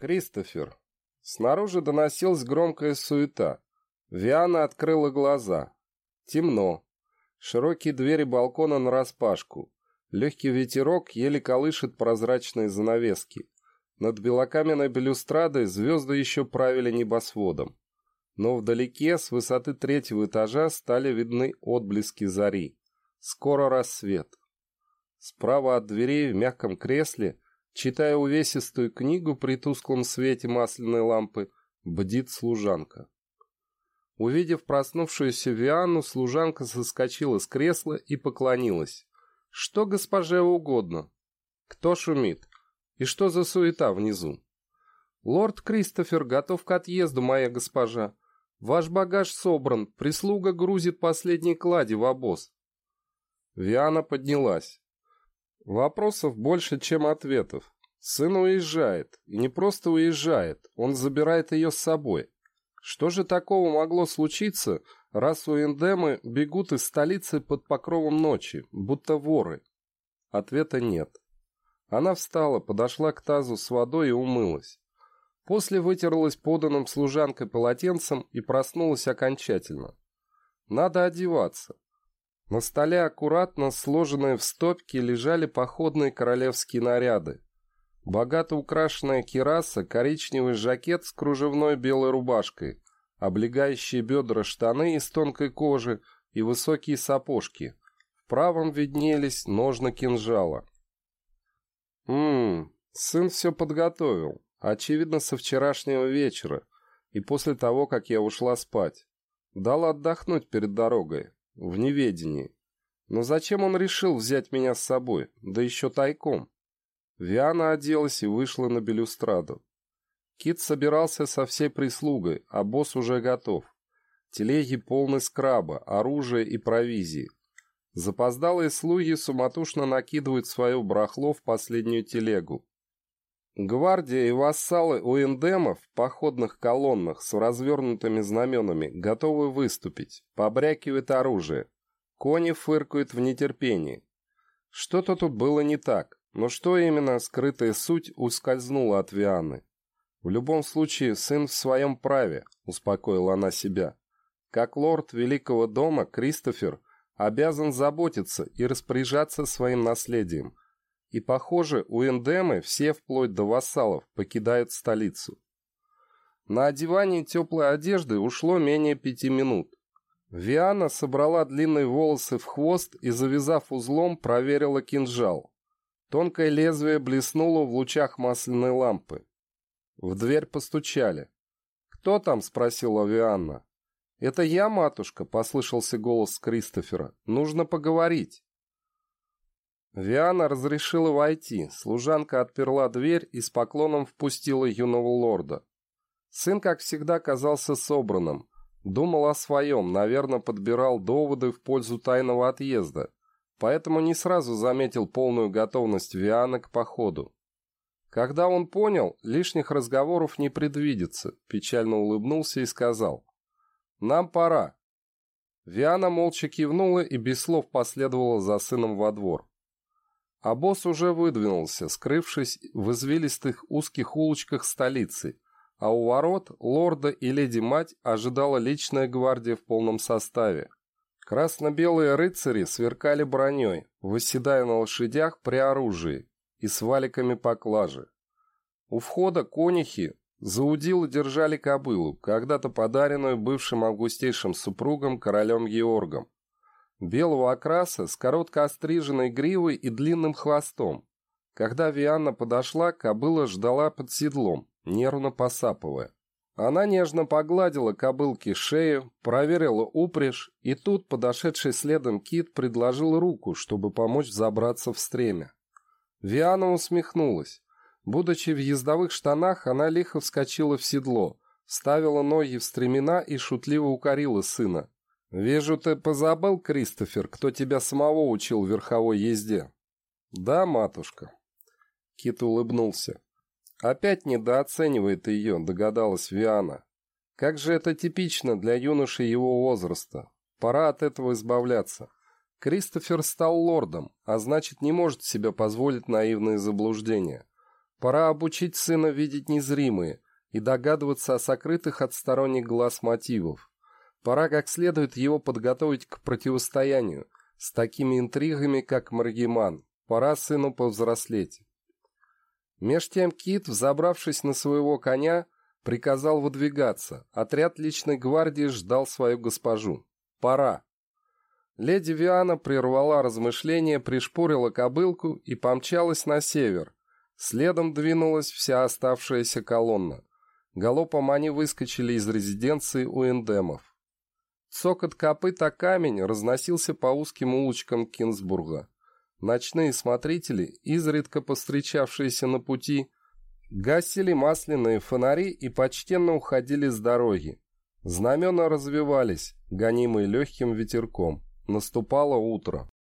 Кристофер. Снаружи доносилась громкая суета. Виана открыла глаза. Темно. Широкие двери балкона нараспашку. Легкий ветерок еле колышет прозрачные занавески. Над белокаменной балюстрадой звезды еще правили небосводом. Но вдалеке, с высоты третьего этажа, стали видны отблески зари. Скоро рассвет. Справа от дверей в мягком кресле Читая увесистую книгу при тусклом свете масляной лампы, бдит служанка. Увидев проснувшуюся Вианну, служанка соскочила с кресла и поклонилась. «Что госпоже угодно? Кто шумит? И что за суета внизу?» «Лорд Кристофер готов к отъезду, моя госпожа. Ваш багаж собран, прислуга грузит последние клади в обоз». Виана поднялась. Вопросов больше, чем ответов. Сын уезжает. И не просто уезжает, он забирает ее с собой. Что же такого могло случиться, раз у Эндемы бегут из столицы под покровом ночи, будто воры? Ответа нет. Она встала, подошла к тазу с водой и умылась. После вытерлась поданным служанкой полотенцем и проснулась окончательно. Надо одеваться. На столе аккуратно сложенные в стопки лежали походные королевские наряды. Богато украшенная кираса, коричневый жакет с кружевной белой рубашкой, облегающие бедра штаны из тонкой кожи и высокие сапожки. В правом виднелись ножны кинжала. Ммм, сын все подготовил, очевидно, со вчерашнего вечера и после того, как я ушла спать. Дал отдохнуть перед дорогой в неведении. Но зачем он решил взять меня с собой, да еще тайком? Виана оделась и вышла на белюстраду. Кит собирался со всей прислугой, а босс уже готов. Телеги полны скраба, оружия и провизии. Запоздалые слуги суматошно накидывают свое брахло в последнюю телегу. Гвардия и вассалы у эндемов в походных колоннах с развернутыми знаменами готовы выступить, побрякивает оружие. Кони фыркают в нетерпении. Что-то тут было не так, но что именно скрытая суть ускользнула от Вианы. В любом случае, сын в своем праве, успокоила она себя. Как лорд Великого дома, Кристофер обязан заботиться и распоряжаться своим наследием, и, похоже, у Эндемы все, вплоть до вассалов, покидают столицу. На одевание теплой одежды ушло менее пяти минут. Виана собрала длинные волосы в хвост и, завязав узлом, проверила кинжал. Тонкое лезвие блеснуло в лучах масляной лампы. В дверь постучали. «Кто там?» — спросила Вианна. «Это я, матушка», — послышался голос Кристофера. «Нужно поговорить». Виана разрешила войти. Служанка отперла дверь и с поклоном впустила юного лорда. Сын, как всегда, казался собранным. Думал о своем, наверное, подбирал доводы в пользу тайного отъезда. Поэтому не сразу заметил полную готовность Виана к походу. Когда он понял, лишних разговоров не предвидится, печально улыбнулся и сказал. «Нам пора». Виана молча кивнула и без слов последовала за сыном во двор. А босс уже выдвинулся, скрывшись в извилистых узких улочках столицы, а у ворот лорда и леди-мать ожидала личная гвардия в полном составе. Красно-белые рыцари сверкали броней, выседая на лошадях при оружии и с валиками поклажи. У входа конихи заудило держали кобылу, когда-то подаренную бывшим августейшим супругом королем Георгом, белого окраса с коротко остриженной гривой и длинным хвостом. Когда Вианна подошла, кобыла ждала под седлом, нервно посапывая. Она нежно погладила кобылке шею, проверила упряжь, и тут подошедший следом Кит предложил руку, чтобы помочь забраться в стремя. Виана усмехнулась. Будучи в ездовых штанах, она лихо вскочила в седло, ставила ноги в стремена и шутливо укорила сына. «Вижу, ты позабыл, Кристофер, кто тебя самого учил верховой езде?» «Да, матушка». Кит улыбнулся. «Опять недооценивает ее», — догадалась Виана. «Как же это типично для юноши его возраста. Пора от этого избавляться. Кристофер стал лордом, а значит, не может себе позволить наивные заблуждения. Пора обучить сына видеть незримые и догадываться о сокрытых от сторонних глаз мотивов. Пора как следует его подготовить к противостоянию с такими интригами, как Маргиман. Пора сыну повзрослеть. Меж тем Кит, взобравшись на своего коня, приказал выдвигаться. Отряд личной гвардии ждал свою госпожу. Пора. Леди Виана прервала размышления, пришпорила кобылку и помчалась на север. Следом двинулась вся оставшаяся колонна. Галопом они выскочили из резиденции у эндемов. Цокот копыт о камень разносился по узким улочкам Кинсбурга. Ночные смотрители, изредка постречавшиеся на пути, гасили масляные фонари и почтенно уходили с дороги. Знамена развивались, гонимые легким ветерком. Наступало утро.